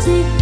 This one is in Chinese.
自己。